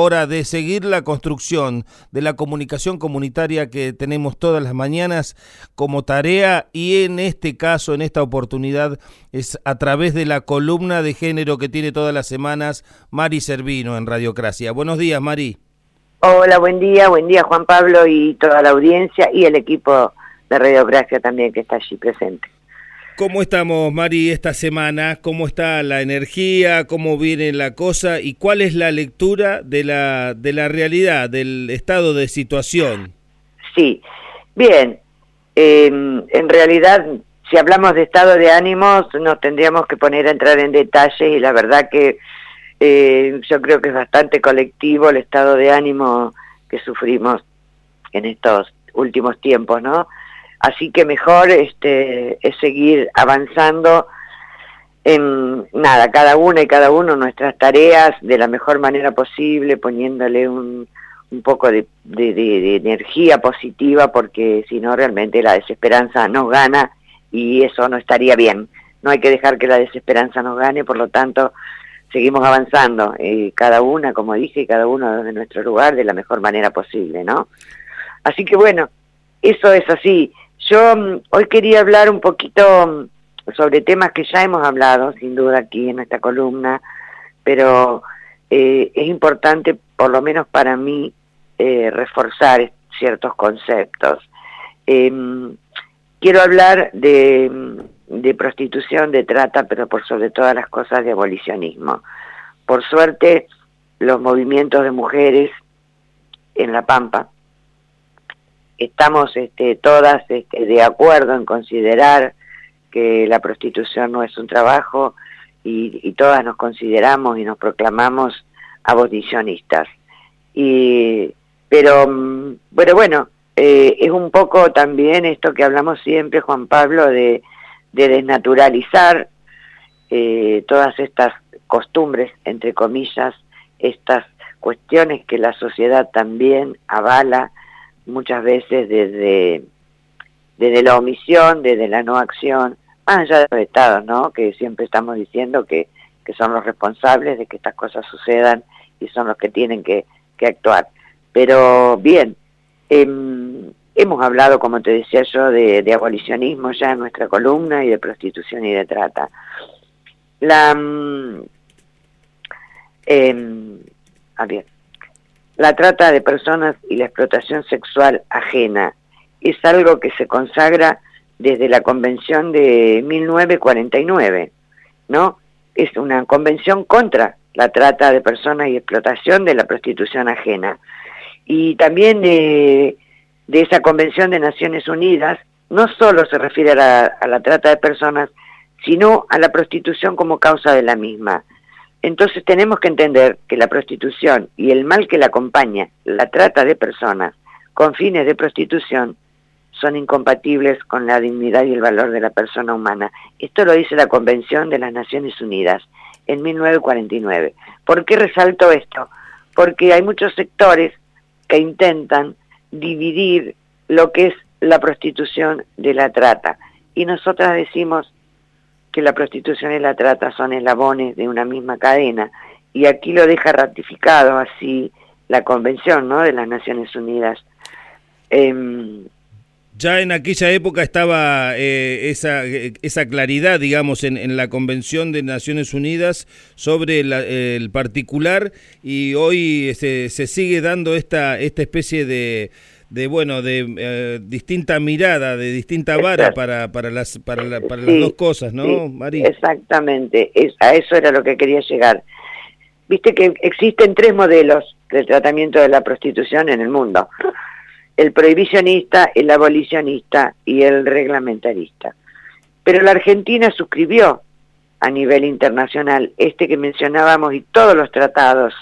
hora de seguir la construcción de la comunicación comunitaria que tenemos todas las mañanas como tarea y en este caso, en esta oportunidad, es a través de la columna de género que tiene todas las semanas Mari Servino en Radiocracia. Buenos días, Mari. Hola, buen día, buen día Juan Pablo y toda la audiencia y el equipo de Radiocracia también que está allí presente. ¿Cómo estamos, Mari, esta semana? ¿Cómo está la energía? ¿Cómo viene la cosa? ¿Y cuál es la lectura de la, de la realidad, del estado de situación? Sí, bien. Em, en realidad, si hablamos de estado de ánimos, nos tendríamos que poner a entrar en detalles y la verdad que eh, yo creo que es bastante colectivo el estado de ánimo que sufrimos en estos últimos tiempos, ¿no? Así que mejor este, es seguir avanzando en nada, cada una y cada uno nuestras tareas de la mejor manera posible, poniéndole un, un poco de, de, energía positiva, porque si no realmente la desesperanza nos gana y eso no estaría bien. No hay que dejar que la desesperanza nos gane, por lo tanto seguimos avanzando, eh, cada una, como dije, cada uno desde nuestro lugar de la mejor manera posible, ¿no? Así que bueno, eso es así. Yo mm, hoy quería hablar un poquito mm, sobre temas que ya hemos hablado, sin duda, aquí en esta columna, pero eh, es importante, por lo menos para mí, eh, reforzar ciertos conceptos. Em, quiero hablar de, mm, de prostitución, de trata, pero por sobre todas las cosas de abolicionismo. Por suerte, los movimientos de mujeres en La Pampa, estamos este, todas este, de acuerdo en considerar que la prostitución no es un trabajo y, todas nos consideramos y nos proclamamos abolicionistas. Y, pero, mm, bueno, bueno, eh, es un poco también esto que hablamos siempre, Juan Pablo, de, desnaturalizar eh, todas estas costumbres, entre comillas, estas cuestiones que la sociedad también avala, muchas veces desde, desde la omisión, desde la no acción, más allá de los estados, ¿no? Que siempre estamos diciendo que, que son los responsables de que estas cosas sucedan y son los que tienen que, que actuar. Pero bien, em, hemos hablado, como te decía yo, de, de, abolicionismo ya en nuestra columna y de prostitución y de trata. La... Eh, a ver, la trata de personas y la explotación sexual ajena es algo que se consagra desde la Convención de 1949, ¿no? Es una convención contra la trata de personas y explotación de la prostitución ajena. Y también de, esa Convención de Naciones Unidas no solo se refiere a la trata de personas, sino a la prostitución como causa de la misma. Entonces tenemos que entender que la prostitución y el mal que la acompaña, la trata de personas con fines de prostitución, son incompatibles con la dignidad y el valor de la persona humana. Esto lo dice la Convención de las Naciones Unidas en 1949. ¿Por qué resalto esto? Porque hay muchos sectores que intentan dividir lo que es la prostitución de la trata. Y nosotras decimos, que la prostitución y la trata son eslabones de una misma cadena. Y aquí lo deja ratificado así la Convención ¿no? de las Naciones Unidas. Em, ya en aquella época estaba eh, esa, esa claridad, digamos, en, en, la Convención de Naciones Unidas sobre el particular y hoy se, se sigue dando esta, esta especie de, de bueno de eh, distinta mirada de distinta vara para para las para, para las dos cosas no María exactamente. A eso era lo que quería llegar. Viste que existen tres modelos del tratamiento de la prostitución en el mundo. El prohibicionista el abolicionista y el reglamentarista. Pero la Argentina suscribió a nivel internacional este que mencionábamos y todos los tratados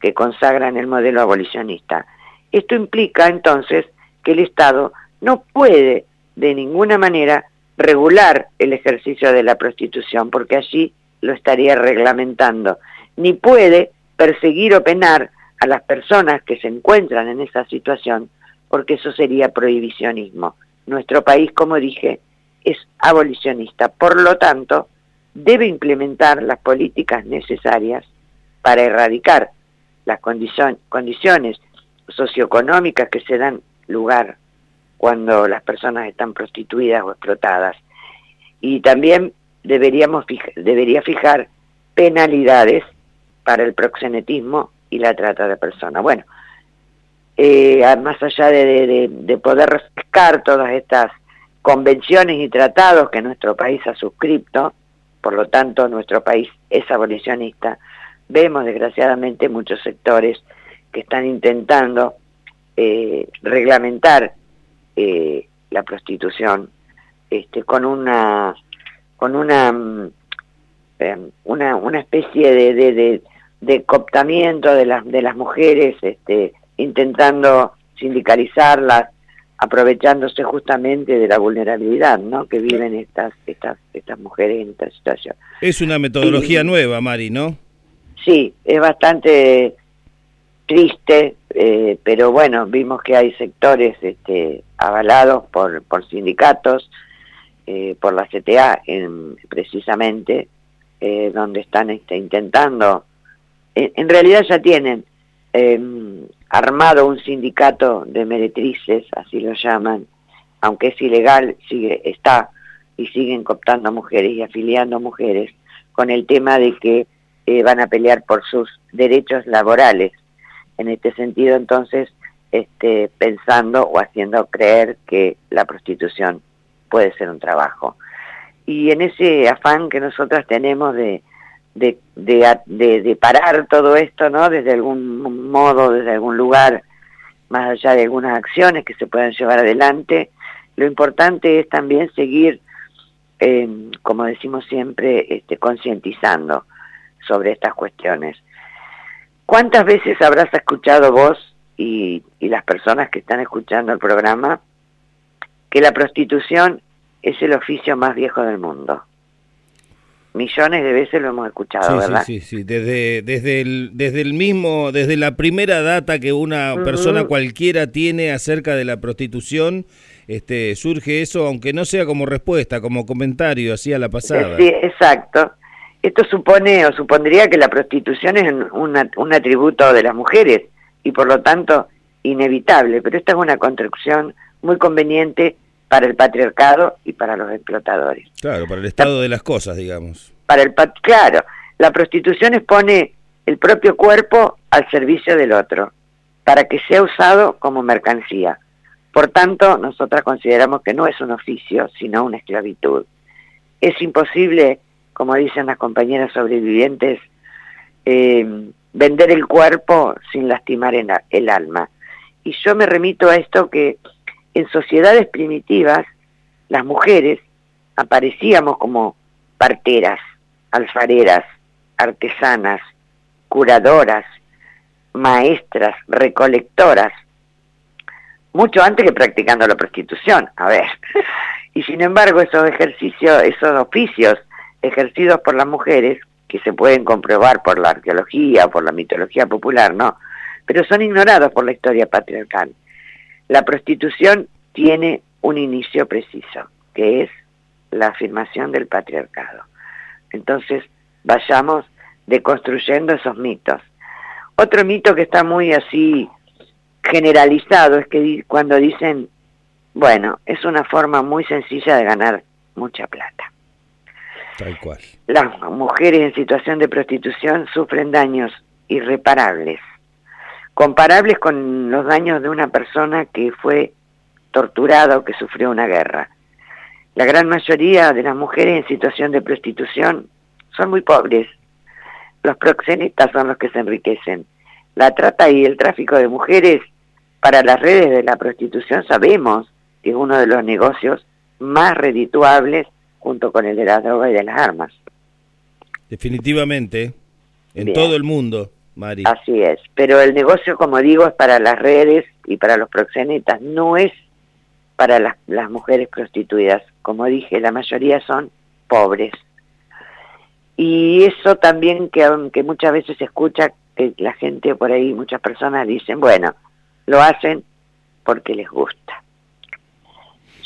que consagran el modelo abolicionista esto implica entonces que el Estado no puede de ninguna manera regular el ejercicio de la prostitución, porque allí lo estaría reglamentando, ni puede perseguir o penar a las personas que se encuentran en esa situación, porque eso sería prohibicionismo. Nuestro país, como dije, es abolicionista, por lo tanto, debe implementar las políticas necesarias para erradicar las condiciones socioeconómicas que se dan lugar cuando las personas están prostituidas o explotadas. Y también deberíamos debería fijar penalidades para el proxenetismo y la trata de personas. Bueno, eh, más allá de, de, poder refrescar todas estas convenciones y tratados que nuestro país ha suscrito, por lo tanto nuestro país es abolicionista, vemos desgraciadamente muchos sectores que están intentando eh, reglamentar eh, la prostitución este, con una con una mm, em, una, una especie de, de, de, cooptamiento de las de las mujeres este, intentando sindicalizarlas aprovechándose justamente de la vulnerabilidad ¿no? que viven estas estas estas mujeres en esta situación. Es una metodología nueva Mari no sí es bastante triste, eh, pero bueno, vimos que hay sectores este, avalados por, por sindicatos, eh, por la CTA en, precisamente, eh, donde están este, intentando, en, realidad ya tienen em, armado un sindicato de meretrices, así lo llaman, aunque es ilegal, sigue, está y siguen cooptando mujeres y afiliando mujeres con el tema de que van a pelear por sus derechos laborales en este sentido entonces este, pensando o haciendo creer que la prostitución puede ser un trabajo. Y en ese afán que nosotras tenemos de, de, de, parar todo esto, ¿no? Desde algún modo, desde algún lugar, más allá de algunas acciones que se puedan llevar adelante, lo importante es también seguir, eh, como decimos siempre, este, concientizando sobre estas cuestiones. ¿Cuántas veces habrás escuchado vos y, las personas que están escuchando el programa que la prostitución es el oficio más viejo del mundo? Millones de veces lo hemos escuchado, ¿verdad? Sí, sí, sí. Desde, desde, el, desde el mismo, desde la primera data que una persona cualquiera tiene acerca de la prostitución, este, surge eso, aunque no sea como respuesta, como comentario, así a la pasada. Sí, exacto. Esto supone o supondría que la prostitución es un atributo de las mujeres y por lo tanto inevitable, pero esta es una construcción muy conveniente para el patriarcado y para los explotadores. Claro, para el estado de las cosas, digamos. Para el claro, la prostitución expone el propio cuerpo al servicio del otro, para que sea usado como mercancía. Por tanto, nosotras consideramos que no es un oficio, sino una esclavitud. Es imposible como dicen las compañeras sobrevivientes, eh, vender el cuerpo sin lastimar el alma. Y yo me remito a esto que en sociedades primitivas las mujeres aparecíamos como parteras, alfareras, artesanas, curadoras, maestras, recolectoras, mucho antes que practicando la prostitución, a ver. Y sin embargo esos ejercicios, esos oficios ejercidos por las mujeres, que se pueden comprobar por la arqueología por la mitología popular, no, pero son ignorados por la historia patriarcal. La prostitución tiene un inicio preciso, que es la afirmación del patriarcado. Entonces, vayamos deconstruyendo esos mitos. Otro mito que está muy así generalizado es que cuando dicen, bueno, es una forma muy sencilla de ganar mucha plata. Las mujeres en situación de prostitución sufren daños irreparables, comparables con los daños de una persona que fue torturada o que sufrió una guerra. La gran mayoría de las mujeres en situación de prostitución son muy pobres. Los proxenetas son los que se enriquecen. La trata y el tráfico de mujeres para las redes de la prostitución sabemos que es uno de los negocios más redituables junto con el de la droga y de las armas. Definitivamente, en todo el mundo, Mari. Así es, pero el negocio, como digo, es para las redes y para los proxenetas, no es para las, las mujeres prostituidas. Como dije, la mayoría son pobres. Y eso también que aunque muchas veces se escucha que la gente por ahí, muchas personas dicen, bueno, lo hacen porque les gusta.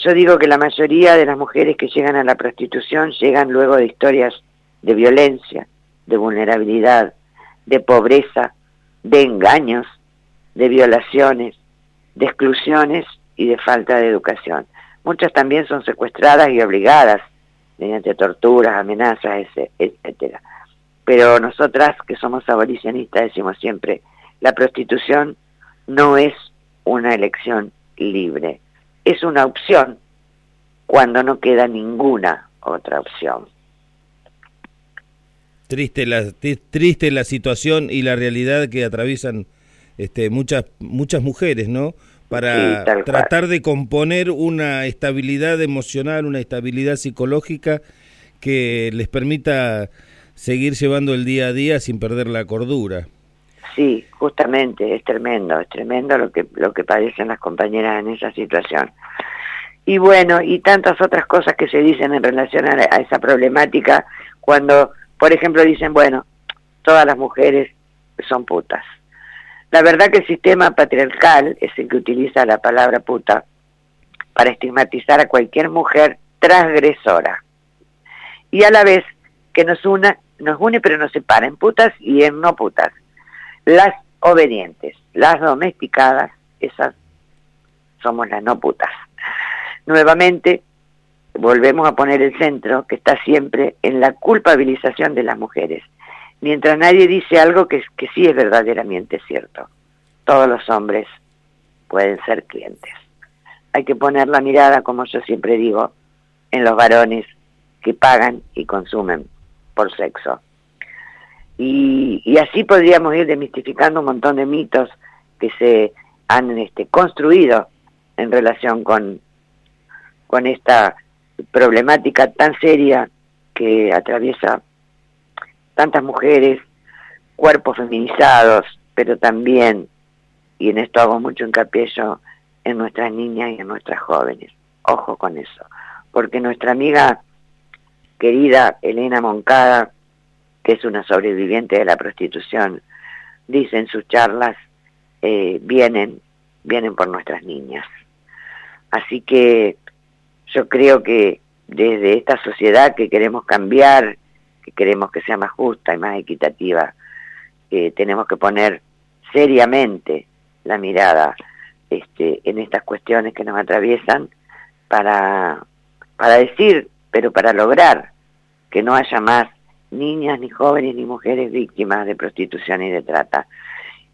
Yo digo que la mayoría de las mujeres que llegan a la prostitución llegan luego de historias de violencia, de vulnerabilidad, de pobreza, de engaños, de violaciones, de exclusiones y de falta de educación. Muchas también son secuestradas y obligadas mediante torturas, amenazas, etcétera. Pero nosotras que somos abolicionistas decimos siempre, la prostitución no es una elección libre, es una opción cuando no queda ninguna otra opción. Triste la, triste la situación y la realidad que atraviesan este, muchas, muchas mujeres, ¿no? Para tratar de componer una estabilidad emocional, una estabilidad psicológica que les permita seguir llevando el día a día sin perder la cordura. Sí, justamente, es tremendo, es tremendo lo que, lo que padecen las compañeras en esa situación. Y bueno, y tantas otras cosas que se dicen en relación a, esa problemática cuando, por ejemplo, dicen, bueno, todas las mujeres son putas. La verdad que el sistema patriarcal es el que utiliza la palabra puta para estigmatizar a cualquier mujer transgresora. Y a la vez que nos una, nos une pero nos separa en putas y en no putas. Las obedientes, las domesticadas, esas somos las no putas. Nuevamente, volvemos a poner el centro que está siempre en la culpabilización de las mujeres, mientras nadie dice algo que, que sí es verdaderamente cierto. Todos los hombres pueden ser clientes. Hay que poner la mirada, como yo siempre digo, en los varones que pagan y consumen por sexo. Y, y así podríamos ir demistificando un montón de mitos que se han este, construido en relación con con esta problemática tan seria que atraviesa tantas mujeres, cuerpos feminizados, pero también, y en esto hago mucho hincapié yo, en nuestras niñas y en nuestras jóvenes. Ojo con eso, porque nuestra amiga querida Elena Moncada, que es una sobreviviente de la prostitución, dice en sus charlas, eh, vienen, vienen por nuestras niñas. Así que yo creo que desde esta sociedad que queremos cambiar, que queremos que sea más justa y más equitativa, eh, tenemos que poner seriamente la mirada este, en estas cuestiones que nos atraviesan para, para decir, pero para lograr que no haya más niñas, ni jóvenes, ni mujeres víctimas de prostitución y de trata.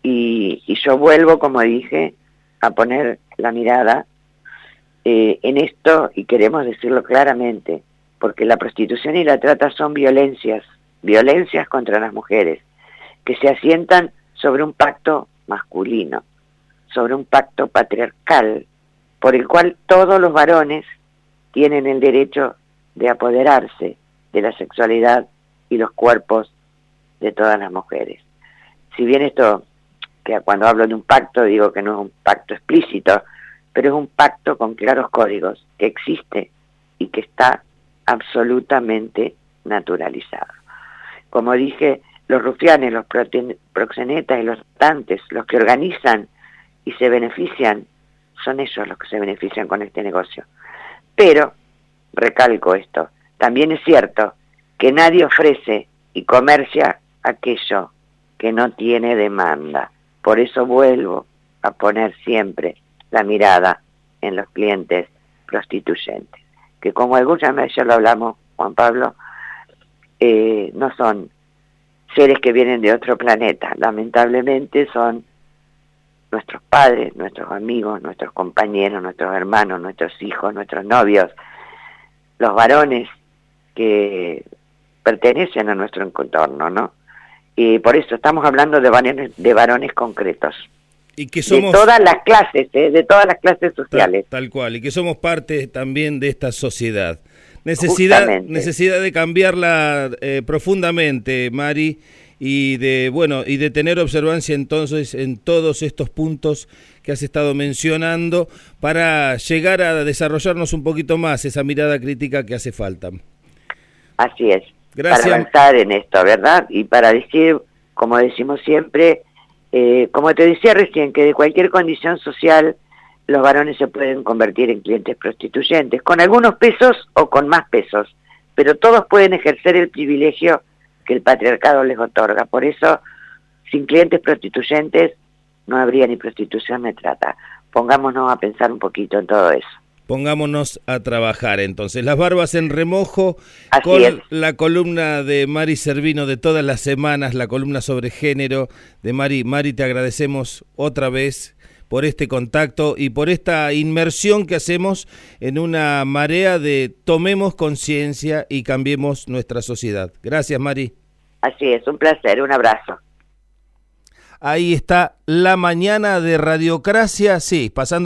Y, y yo vuelvo, como dije, a poner la mirada eh, en esto, y queremos decirlo claramente, porque la prostitución y la trata son violencias, violencias contra las mujeres, que se asientan sobre un pacto masculino, sobre un pacto patriarcal, por el cual todos los varones tienen el derecho de apoderarse de la sexualidad y los cuerpos de todas las mujeres. Si bien esto, que cuando hablo de un pacto digo que no es un pacto explícito, pero es un pacto con claros códigos que existe y que está absolutamente naturalizado. Como dije, los rufianes, los proxenetas y los tantes, los que organizan y se benefician, son ellos los que se benefician con este negocio. Pero, recalco esto, también es cierto que nadie ofrece y comercia aquello que no tiene demanda. Por eso vuelvo a poner siempre la mirada en los clientes prostituyentes, que como alguna vez ya lo hablamos, Juan Pablo, eh, no son seres que vienen de otro planeta, lamentablemente son nuestros padres, nuestros amigos, nuestros compañeros, nuestros hermanos, nuestros hijos, nuestros novios, los varones que pertenecen a nuestro entorno, ¿no? Y por eso estamos hablando de varones, de varones concretos. Y que somos, de todas las clases, ¿eh? de todas las clases sociales. Tal, cual, y que somos parte también de esta sociedad. Necesidad, necesidad de cambiarla eh, profundamente, Mari, y de bueno y de tener observancia entonces en todos estos puntos que has estado mencionando para llegar a desarrollarnos un poquito más esa mirada crítica que hace falta. Así es. Para avanzar en esto, ¿verdad? Y para decir, como decimos siempre, eh, como te decía recién, que de cualquier condición social los varones se pueden convertir en clientes prostituyentes, con algunos pesos o con más pesos, pero todos pueden ejercer el privilegio que el patriarcado les otorga. Por eso sin clientes prostituyentes no habría ni prostitución ni trata. Pongámonos a pensar un poquito en todo eso. Pongámonos a trabajar entonces. Las barbas en remojo con la columna de Mari Servino de todas las semanas, la columna sobre género de Mari. Mari, te agradecemos otra vez por este contacto y por esta inmersión que hacemos en una marea de tomemos conciencia y cambiemos nuestra sociedad. Gracias, Mari. Así es, un placer, un abrazo. Ahí está la mañana de Radiocracia, sí, pasando.